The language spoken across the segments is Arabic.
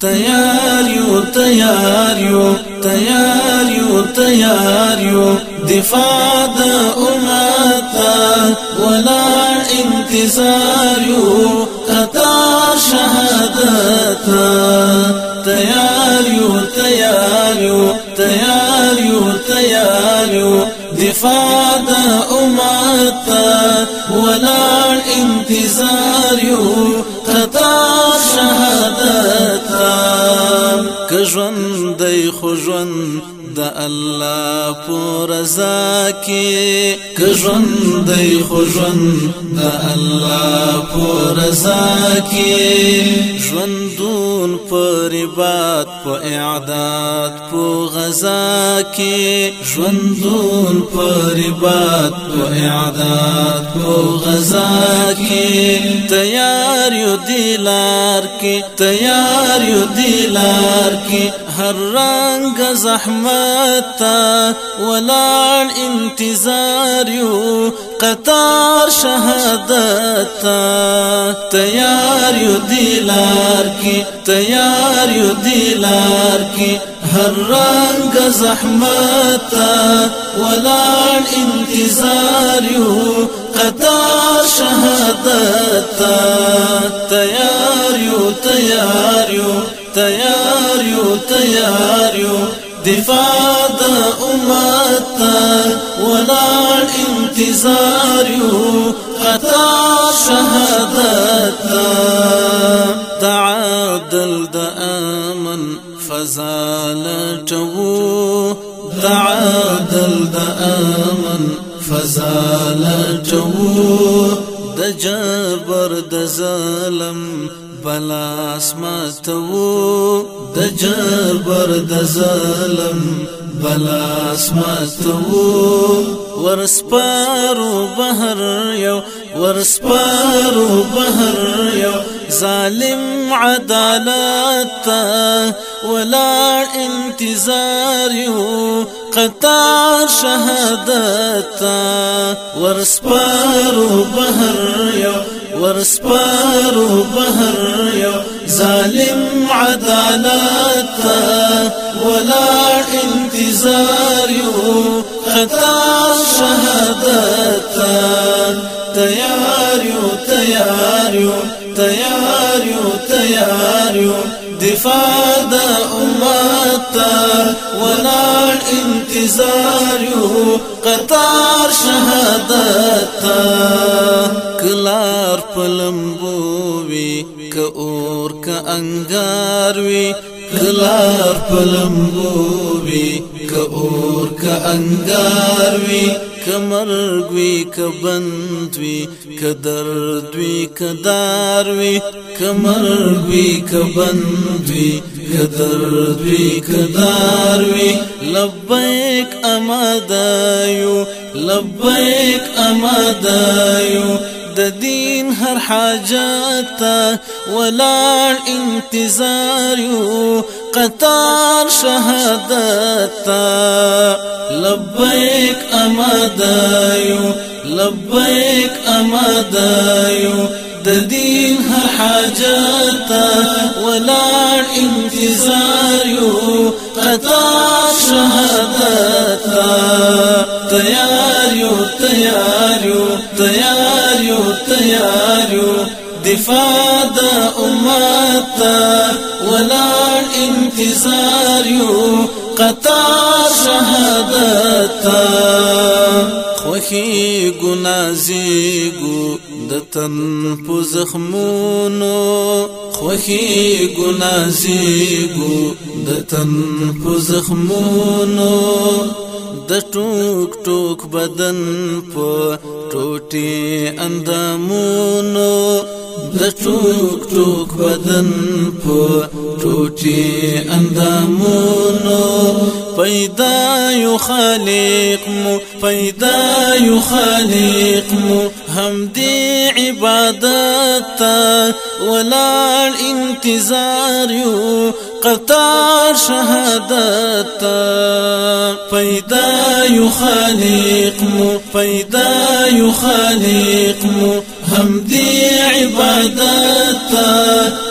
تیار یو تیار یو تیار یو تیار یو دفاع د امت ولا انتظار یو قطار انتظار یو قطار شهادت که ژوند دی خو ژوند د الله پر رضا کې که ژوند دی خو ژوند د الله پر رضا کې ژوندون پر عبادت په اعداد په غزا کې ژوندون پر عبادت په اعداد په غزا کې تیار یو دلار کې تیار یو دلار کې هر رنگ زحمت ولا انتظار یو قطار شهادت تیار یو دلار کی تیار یو دلار کی هر رنگ زحمت ولا انتظار یو قطار شهادت تیار یو تیار یو۔ تیار یو دفاع د امت ولا انتظار یو قطع شهادت تعادل د امن فزال تو تعادل د امن فزال تو د جبر د ظلم بلا اسمتو د جبر د ظلم. بلا اسمتو ورسپارو بهر یو ورسپارو بهر یو. ظالم عدالت ولا انتظار یو. قطار شهادت ورسپارو بهر یو ورسپارو بهر یو ظالم عدالت ولا انتظار یو قطار شهادت تیار یو تیار یو تیار یو تیار دفاع د امت ولا انتظار یو. قطار شهادت کلار پلمبو وی ک اور ک انګار وی کلار پلمبو وی ک اور ک انګار وی کمرګ وی ک بند وی ک درد وی ک دار وی کمرګ وی ک بند وی ک درد وی ک دار وی. لبیک امدایو لبیک امدایو د دین هر حاجت ولا انتظار یو قطار شهادت لبیک آمدایو لبیک آمدایو د دین هر ولا انتظار یو قطار شهادت تیار یو تیار یو تیار انتظار یو قطار شهادت. خوخي ګنازيګو د تن په زخمونو. خوخي ګنازيګو د تن په زخمونو. د ټوک ټوک بدن په ټوټي اندامونو د ټوک ټوک بدن په ټوټي اندامونو. پیدا یو خالق مو پیدا یو خالق مو. هم دی عبادت ولا انتظار یو قطار شهادت. پیدا یو خالق مو پیدا یو خالق مو. هم دی عبادت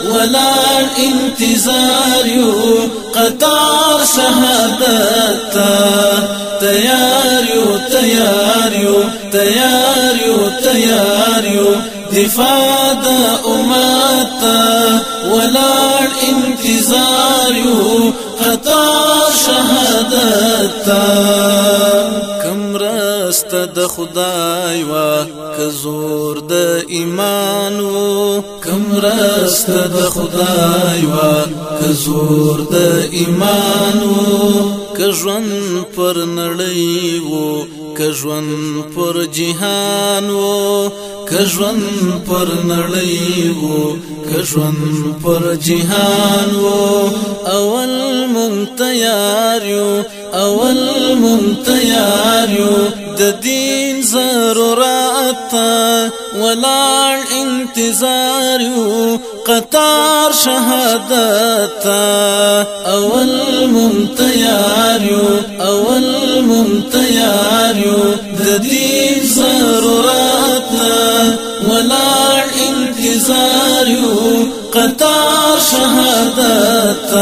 ولار انتظار یو قطار شهادت تیار یو تیار یو تیار یو تیار یو دفاع د امت ولار قطار شهادت کمرست د خدای وا کزور د ایمانو. کم راست د خدای وا کزور د ایمانو. کژون پر نړۍ وو کژون پر جهان وو کژون پر نړۍ وو کژون پر جهان وو اول مونږ یو اول مونږ یو د دین ضرورت ولاړ انتظار قطار شهادت اول ممتیار یو اول ممتیار یو. د دې شهادت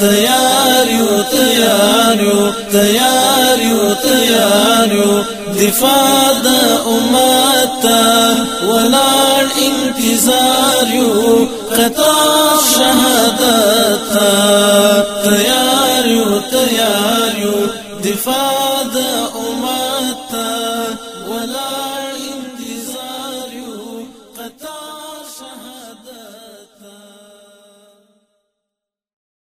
تیار یو تیار یو تیار یو تیار یو دفاع د امت ولار انتظار یو شهادت تیار یو دفاع د